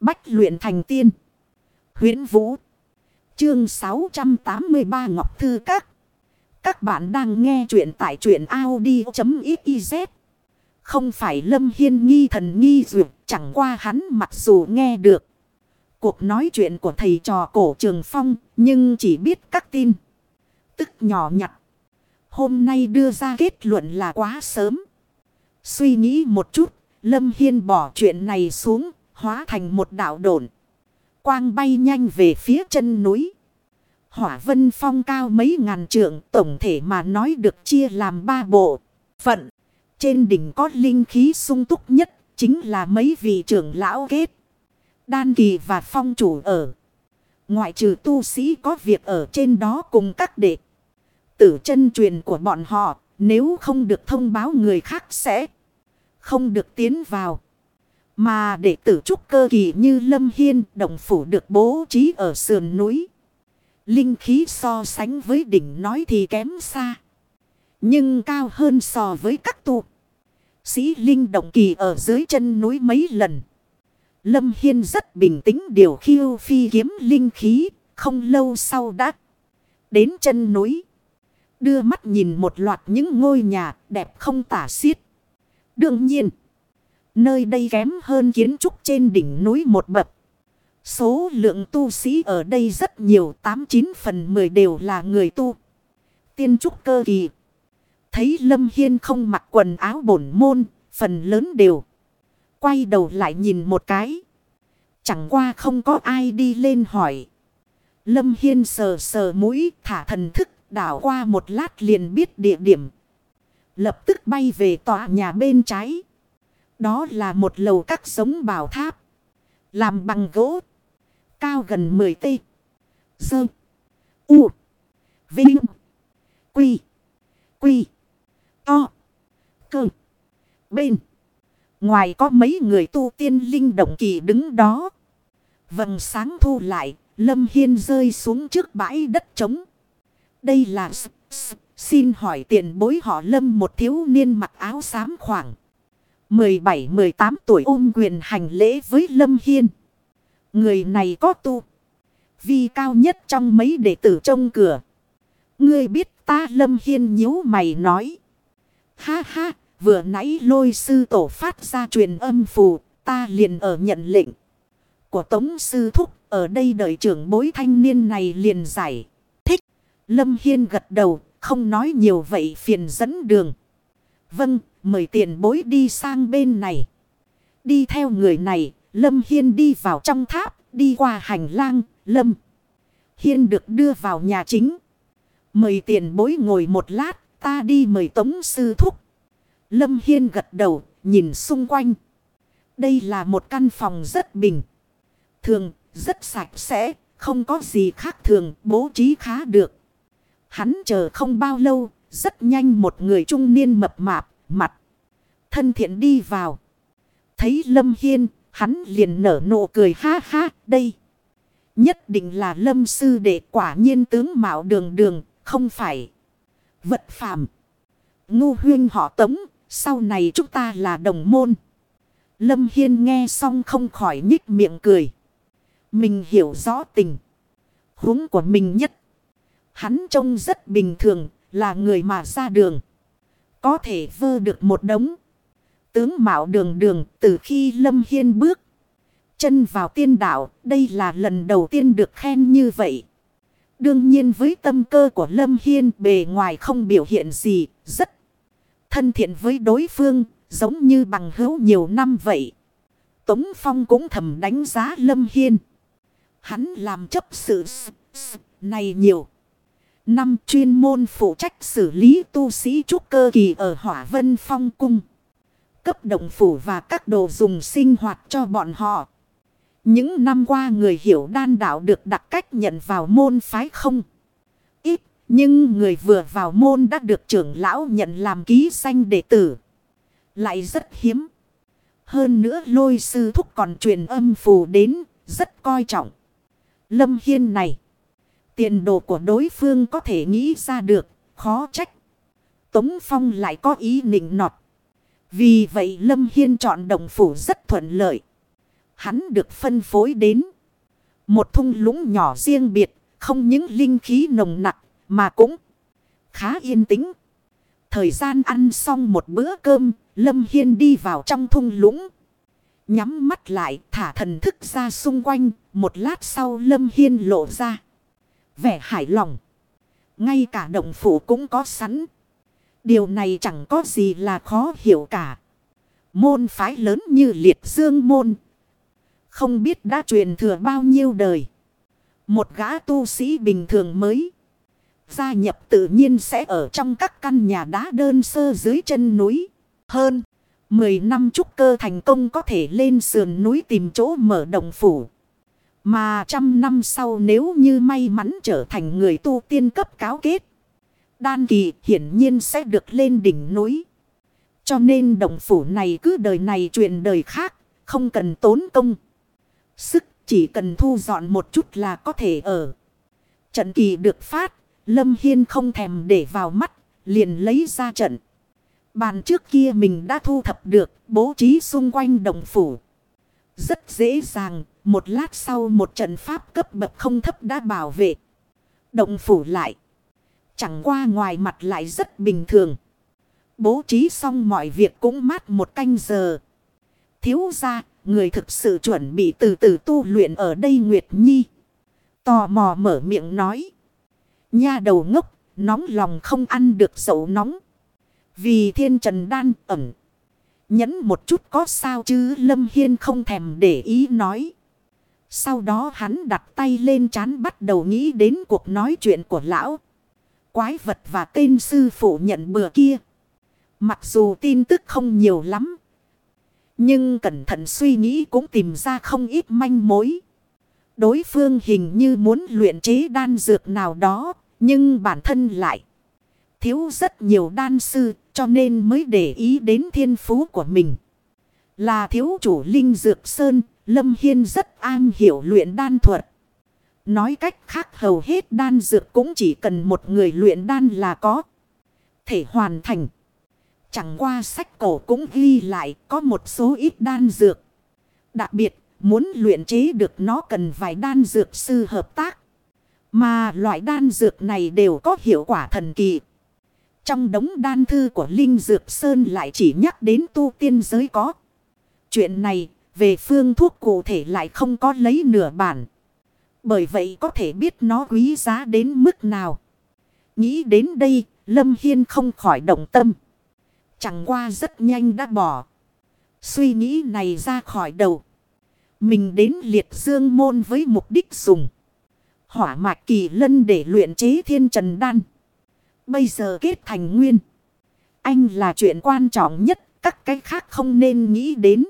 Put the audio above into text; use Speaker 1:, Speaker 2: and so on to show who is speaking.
Speaker 1: Bách luyện thành tiên. huyễn Vũ. Chương 683 Ngọc Thư Các. Các bạn đang nghe truyện tại truyện Audi.xyz. Không phải Lâm Hiên nghi thần nghi duyệt. Chẳng qua hắn mặc dù nghe được. Cuộc nói chuyện của thầy trò cổ trường phong. Nhưng chỉ biết các tin. Tức nhỏ nhặt. Hôm nay đưa ra kết luận là quá sớm. Suy nghĩ một chút. Lâm Hiên bỏ chuyện này xuống hóa thành một đảo đồn Quang bay nhanh về phía chân núi. Hỏa vân phong cao mấy ngàn trượng tổng thể mà nói được chia làm ba bộ. Phận, trên đỉnh có linh khí sung túc nhất chính là mấy vị trưởng lão kết. Đan kỳ và phong chủ ở. Ngoại trừ tu sĩ có việc ở trên đó cùng các đệ. Tử chân truyền của bọn họ nếu không được thông báo người khác sẽ không được tiến vào. Mà đệ tử trúc cơ kỳ như Lâm Hiên đồng phủ được bố trí ở sườn núi. Linh khí so sánh với đỉnh nói thì kém xa. Nhưng cao hơn so với các tu. Sĩ Linh động kỳ ở dưới chân núi mấy lần. Lâm Hiên rất bình tĩnh điều khiêu phi kiếm linh khí. Không lâu sau đã đến chân núi. Đưa mắt nhìn một loạt những ngôi nhà đẹp không tả xiết. Đương nhiên. Nơi đây kém hơn kiến trúc trên đỉnh núi một bậc. Số lượng tu sĩ ở đây rất nhiều, 89 phần 10 đều là người tu. Tiên trúc cơ kỳ. Thấy Lâm Hiên không mặc quần áo bổn môn, phần lớn đều. Quay đầu lại nhìn một cái. Chẳng qua không có ai đi lên hỏi. Lâm Hiên sờ sờ mũi, thả thần thức, đảo qua một lát liền biết địa điểm. Lập tức bay về tòa nhà bên trái. Đó là một lầu các giống bảo tháp. Làm bằng gỗ. Cao gần 10 tê. Dơ. U. Vinh. Quy. Quy. To. Cơ. Bên. Ngoài có mấy người tu tiên linh động kỳ đứng đó. Vầng sáng thu lại. Lâm Hiên rơi xuống trước bãi đất trống. Đây là... Xin hỏi tiền bối họ Lâm một thiếu niên mặc áo xám khoảng. 17-18 tuổi ôm quyền hành lễ với Lâm Hiên. Người này có tu. Vi cao nhất trong mấy đệ tử trong cửa. Ngươi biết ta Lâm Hiên nhíu mày nói. Ha ha, vừa nãy lôi sư tổ phát ra truyền âm phù, ta liền ở nhận lệnh. Của Tống Sư Thúc, ở đây đợi trưởng bối thanh niên này liền giải. Thích, Lâm Hiên gật đầu, không nói nhiều vậy phiền dẫn đường. Vâng, mời tiền bối đi sang bên này. Đi theo người này, Lâm Hiên đi vào trong tháp, đi qua hành lang, Lâm. Hiên được đưa vào nhà chính. Mời tiền bối ngồi một lát, ta đi mời tống sư thúc. Lâm Hiên gật đầu, nhìn xung quanh. Đây là một căn phòng rất bình. Thường, rất sạch sẽ, không có gì khác thường, bố trí khá được. Hắn chờ không bao lâu, rất nhanh một người trung niên mập mạp, mặt. Thân thiện đi vào. Thấy Lâm Hiên, hắn liền nở nụ cười ha ha, đây. Nhất định là Lâm Sư đệ quả nhiên tướng mạo đường đường, không phải vật phàm. Ngu huyên họ tống, sau này chúng ta là đồng môn. Lâm Hiên nghe xong không khỏi nhích miệng cười. Mình hiểu rõ tình. huống của mình nhất. Hắn trông rất bình thường, là người mà ra đường. Có thể vơ được một đống. Tướng Mạo đường đường từ khi Lâm Hiên bước. Chân vào tiên đạo. Đây là lần đầu tiên được khen như vậy. Đương nhiên với tâm cơ của Lâm Hiên, bề ngoài không biểu hiện gì. Rất thân thiện với đối phương. Giống như bằng hữu nhiều năm vậy. Tống Phong cũng thầm đánh giá Lâm Hiên. Hắn làm chấp sự này nhiều. Năm chuyên môn phụ trách xử lý tu sĩ trúc cơ kỳ ở Hỏa Vân Phong Cung. Cấp động phủ và các đồ dùng sinh hoạt cho bọn họ. Những năm qua người hiểu đan đạo được đặt cách nhận vào môn phái không. Ít, nhưng người vừa vào môn đã được trưởng lão nhận làm ký danh đệ tử. Lại rất hiếm. Hơn nữa lôi sư thúc còn truyền âm phù đến, rất coi trọng. Lâm Hiên này. Tiền đồ của đối phương có thể nghĩ ra được, khó trách. Tống Phong lại có ý nịnh nọt. Vì vậy Lâm Hiên chọn đồng phủ rất thuận lợi. hắn được phân phối đến. Một thung lũng nhỏ riêng biệt, không những linh khí nồng nặc, mà cũng khá yên tĩnh. Thời gian ăn xong một bữa cơm, Lâm Hiên đi vào trong thung lũng. Nhắm mắt lại, thả thần thức ra xung quanh, một lát sau Lâm Hiên lộ ra. Vẻ hài lòng. Ngay cả động phủ cũng có sẵn. Điều này chẳng có gì là khó hiểu cả. Môn phái lớn như liệt dương môn. Không biết đã truyền thừa bao nhiêu đời. Một gã tu sĩ bình thường mới. Gia nhập tự nhiên sẽ ở trong các căn nhà đá đơn sơ dưới chân núi. Hơn. Mười năm trúc cơ thành công có thể lên sườn núi tìm chỗ mở động phủ. Mà trăm năm sau nếu như may mắn trở thành người tu tiên cấp cáo kết. Đan kỳ hiển nhiên sẽ được lên đỉnh núi. Cho nên động phủ này cứ đời này truyền đời khác, không cần tốn công. Sức chỉ cần thu dọn một chút là có thể ở. Trận kỳ được phát, Lâm Hiên không thèm để vào mắt, liền lấy ra trận. Bàn trước kia mình đã thu thập được, bố trí xung quanh đồng phủ. Rất dễ dàng, một lát sau một trận pháp cấp bậc không thấp đã bảo vệ. Động phủ lại. Chẳng qua ngoài mặt lại rất bình thường. Bố trí xong mọi việc cũng mát một canh giờ. Thiếu ra, người thực sự chuẩn bị từ từ tu luyện ở đây Nguyệt Nhi. Tò mò mở miệng nói. Nha đầu ngốc, nóng lòng không ăn được dậu nóng. Vì thiên trần đan ẩm nhấn một chút có sao chứ Lâm Hiên không thèm để ý nói. Sau đó hắn đặt tay lên chán bắt đầu nghĩ đến cuộc nói chuyện của lão. Quái vật và tên sư phụ nhận bừa kia. Mặc dù tin tức không nhiều lắm. Nhưng cẩn thận suy nghĩ cũng tìm ra không ít manh mối. Đối phương hình như muốn luyện chế đan dược nào đó. Nhưng bản thân lại thiếu rất nhiều đan sư cho nên mới để ý đến thiên phú của mình. Là thiếu chủ Linh Dược Sơn, Lâm Hiên rất an hiểu luyện đan thuật. Nói cách khác hầu hết đan dược cũng chỉ cần một người luyện đan là có. Thể hoàn thành. Chẳng qua sách cổ cũng ghi lại có một số ít đan dược. Đặc biệt, muốn luyện chế được nó cần vài đan dược sư hợp tác. Mà loại đan dược này đều có hiệu quả thần kỳ. Trong đống đan thư của Linh Dược Sơn lại chỉ nhắc đến tu tiên giới có. Chuyện này, về phương thuốc cụ thể lại không có lấy nửa bản. Bởi vậy có thể biết nó quý giá đến mức nào. Nghĩ đến đây, Lâm Hiên không khỏi động tâm. Chẳng qua rất nhanh đã bỏ. Suy nghĩ này ra khỏi đầu. Mình đến liệt dương môn với mục đích dùng. Hỏa mạch kỳ lân để luyện chế thiên trần đan. Bây giờ kết thành nguyên. Anh là chuyện quan trọng nhất. Các cái khác không nên nghĩ đến.